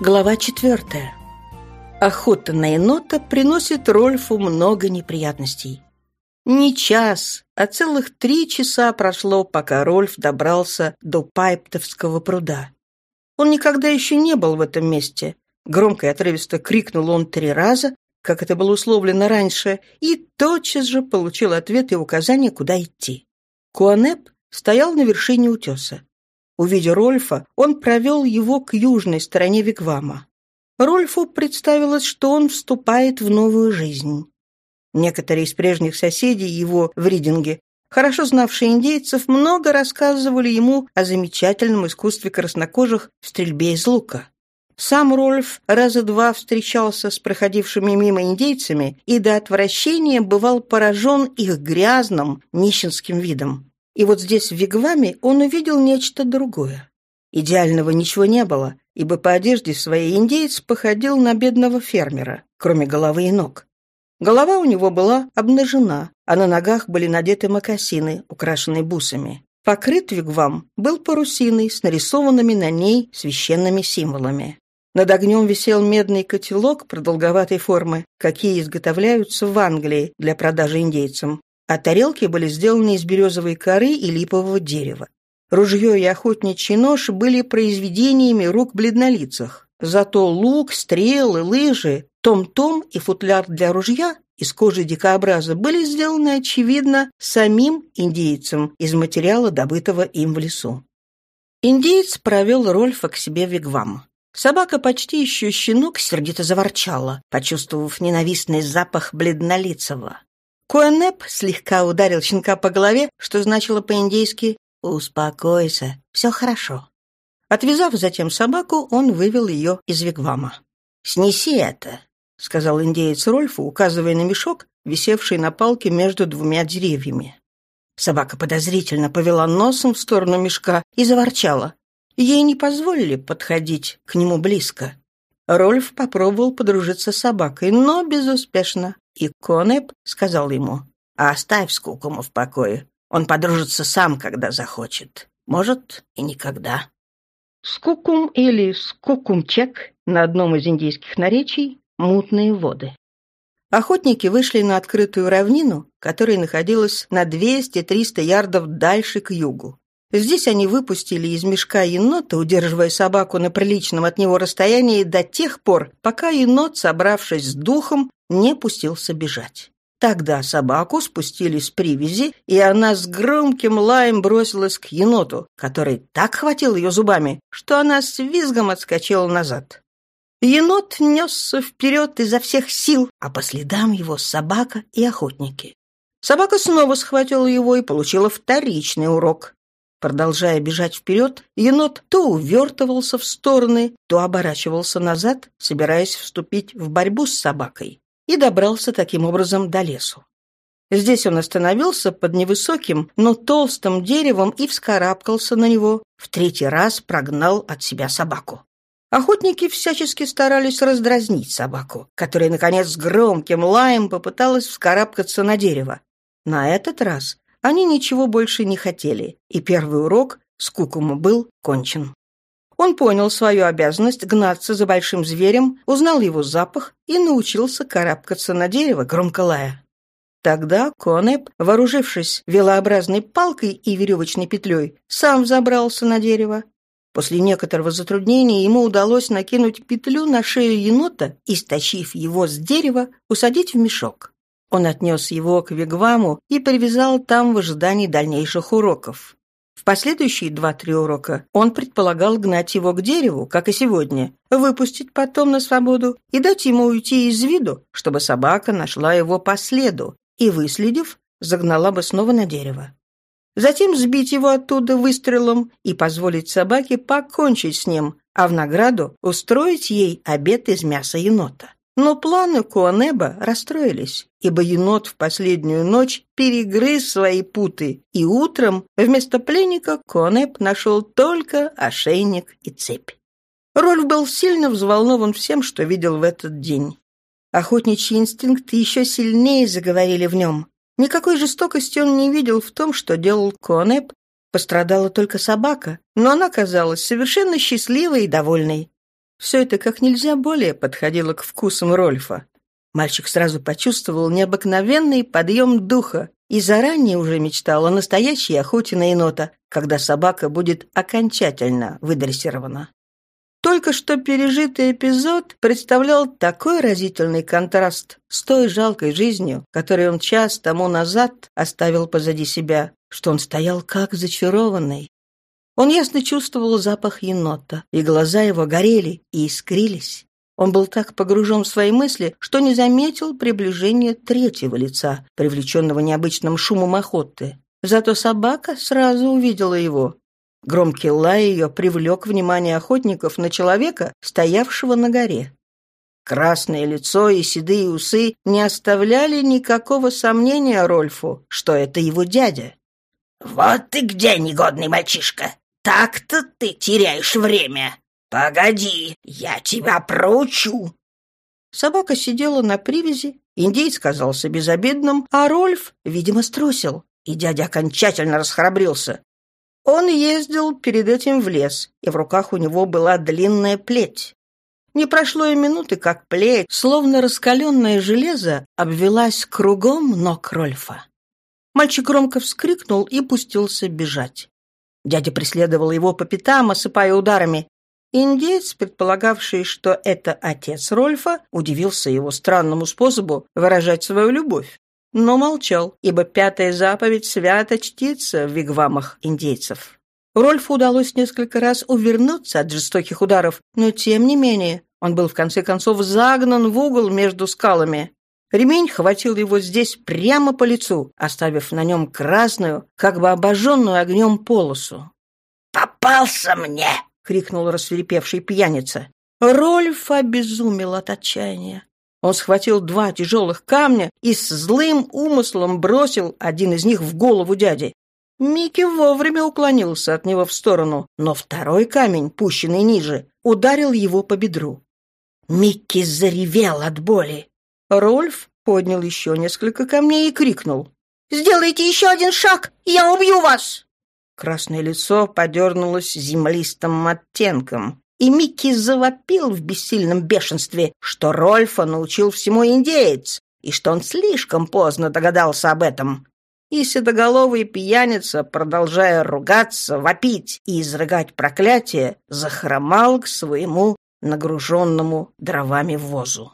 Глава четвертая. Охота на енота приносит Рольфу много неприятностей. Не час, а целых три часа прошло, пока Рольф добрался до Пайптовского пруда. Он никогда еще не был в этом месте. Громко и отрывисто крикнул он три раза, как это было условлено раньше, и тотчас же получил ответ и указание, куда идти. Куанеп стоял на вершине утеса. Увидя Рольфа, он провел его к южной стороне Вигвама. Рольфу представилось, что он вступает в новую жизнь. Некоторые из прежних соседей его в Ридинге, хорошо знавшие индейцев, много рассказывали ему о замечательном искусстве краснокожих в стрельбе из лука. Сам Рольф раза два встречался с проходившими мимо индейцами и до отвращения бывал поражен их грязным, нищенским видом. И вот здесь, в Вигваме, он увидел нечто другое. Идеального ничего не было, ибо по одежде своей индеец походил на бедного фермера, кроме головы и ног. Голова у него была обнажена, а на ногах были надеты мокасины, украшенные бусами. Покрыт вигвам был парусиной с нарисованными на ней священными символами. Над огнем висел медный котелок продолговатой формы, какие изготовляются в Англии для продажи индейцам а тарелки были сделаны из березовой коры и липового дерева. Ружье и охотничий нож были произведениями рук бледнолицах. Зато лук, стрелы, лыжи, том-том и футляр для ружья из кожи дикообраза были сделаны, очевидно, самим индейцем из материала, добытого им в лесу. Индеец провел Рольфа к себе в вигвам. Собака почти еще щенок сердито заворчала, почувствовав ненавистный запах бледнолицего. Куэнеп слегка ударил щенка по голове, что значило по-индейски «Успокойся, все хорошо». Отвязав затем собаку, он вывел ее из вигвама. «Снеси это», — сказал индеец Рольфу, указывая на мешок, висевший на палке между двумя деревьями. Собака подозрительно повела носом в сторону мешка и заворчала. Ей не позволили подходить к нему близко. Рольф попробовал подружиться с собакой, но безуспешно. И Конеп сказал ему, «Оставь Скукума в покое. Он подружится сам, когда захочет. Может, и никогда». Скукум или скукумчек на одном из индийских наречий – мутные воды. Охотники вышли на открытую равнину, которая находилась на 200-300 ярдов дальше к югу. Здесь они выпустили из мешка енота, удерживая собаку на приличном от него расстоянии до тех пор, пока енот, собравшись с духом, не пустился бежать. Тогда собаку спустили с привязи, и она с громким лаем бросилась к еноту, который так хватил ее зубами, что она с визгом отскочила назад. Енот несся вперед изо всех сил, а по следам его собака и охотники. Собака снова схватила его и получила вторичный урок. Продолжая бежать вперед, енот то увертывался в стороны, то оборачивался назад, собираясь вступить в борьбу с собакой, и добрался таким образом до лесу. Здесь он остановился под невысоким, но толстым деревом и вскарабкался на него, в третий раз прогнал от себя собаку. Охотники всячески старались раздразнить собаку, которая, наконец, с громким лаем попыталась вскарабкаться на дерево. На этот раз они ничего больше не хотели, и первый урок с Кукума был кончен. Он понял свою обязанность гнаться за большим зверем, узнал его запах и научился карабкаться на дерево, громко лая. Тогда Конеп, вооружившись велообразной палкой и веревочной петлей, сам забрался на дерево. После некоторого затруднения ему удалось накинуть петлю на шею енота и, стащив его с дерева, усадить в мешок. Он отнес его к Вигваму и привязал там в ожидании дальнейших уроков. В последующие два-три урока он предполагал гнать его к дереву, как и сегодня, выпустить потом на свободу и дать ему уйти из виду, чтобы собака нашла его по следу и, выследив, загнала бы снова на дерево. Затем сбить его оттуда выстрелом и позволить собаке покончить с ним, а в награду устроить ей обед из мяса енота. Но планы Куанеба расстроились, ибо енот в последнюю ночь перегрыз свои путы, и утром вместо пленника Куанеб нашел только ошейник и цепь. Рольф был сильно взволнован всем, что видел в этот день. Охотничьи инстинкты еще сильнее заговорили в нем. Никакой жестокости он не видел в том, что делал Конеп. Пострадала только собака, но она казалась совершенно счастливой и довольной. Все это как нельзя более подходило к вкусам Рольфа. Мальчик сразу почувствовал необыкновенный подъем духа и заранее уже мечтал о настоящей охоте на енота, когда собака будет окончательно выдрессирована. Только что пережитый эпизод представлял такой разительный контраст с той жалкой жизнью, которую он час тому назад оставил позади себя, что он стоял как зачарованный. Он ясно чувствовал запах енота, и глаза его горели и искрились. Он был так погружен в свои мысли, что не заметил приближения третьего лица, привлеченного необычным шумом охоты. Зато собака сразу увидела его. Громкий лай ее привлек внимание охотников на человека, стоявшего на горе. Красное лицо и седые усы не оставляли никакого сомнения Рольфу, что это его дядя. «Вот ты где, негодный мальчишка! Так-то ты теряешь время! Погоди, я тебя проучу!» Собака сидела на привязи, индейец казался безобидным, а Рольф, видимо, струсил, и дядя окончательно расхрабрился. Он ездил перед этим в лес, и в руках у него была длинная плеть. Не прошло и минуты, как плеть, словно раскаленное железо, обвелась кругом ног Рольфа. Мальчик громко вскрикнул и пустился бежать. Дядя преследовал его по пятам, осыпая ударами. Индеец, предполагавший, что это отец Рольфа, удивился его странному способу выражать свою любовь но молчал, ибо пятая заповедь свято чтится в вигвамах индейцев. Рольфу удалось несколько раз увернуться от жестоких ударов, но тем не менее он был в конце концов загнан в угол между скалами. Ремень хватил его здесь прямо по лицу, оставив на нем красную, как бы обожженную огнем полосу. «Попался мне!» — крикнул рассверепевший пьяница. Рольф обезумел от отчаяния. Он схватил два тяжелых камня и с злым умыслом бросил один из них в голову дяди. Микки вовремя уклонился от него в сторону, но второй камень, пущенный ниже, ударил его по бедру. Микки заревел от боли. Рольф поднял еще несколько камней и крикнул. «Сделайте еще один шаг, я убью вас!» Красное лицо подернулось землистым оттенком и Микки завопил в бессильном бешенстве, что Рольфа научил всему индеец, и что он слишком поздно догадался об этом. И седоголовый пьяница, продолжая ругаться, вопить и изрыгать проклятие, захромал к своему нагруженному дровами возу.